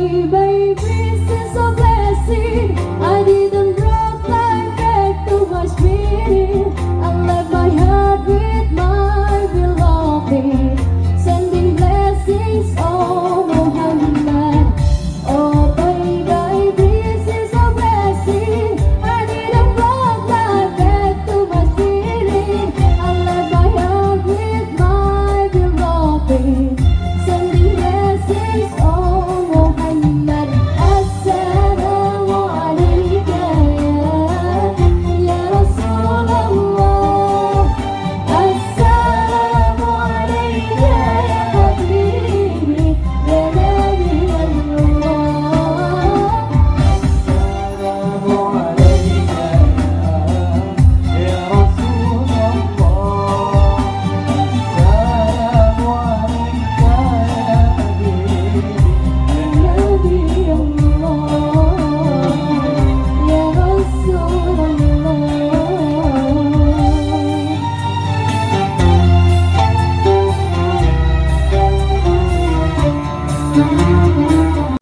一杯。